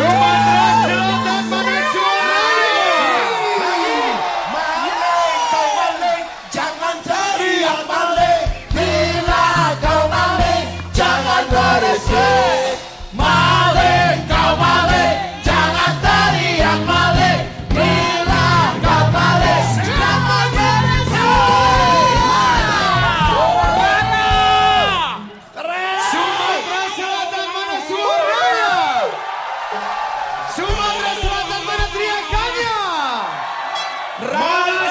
Chupa, ¡Su abrazo a Caña!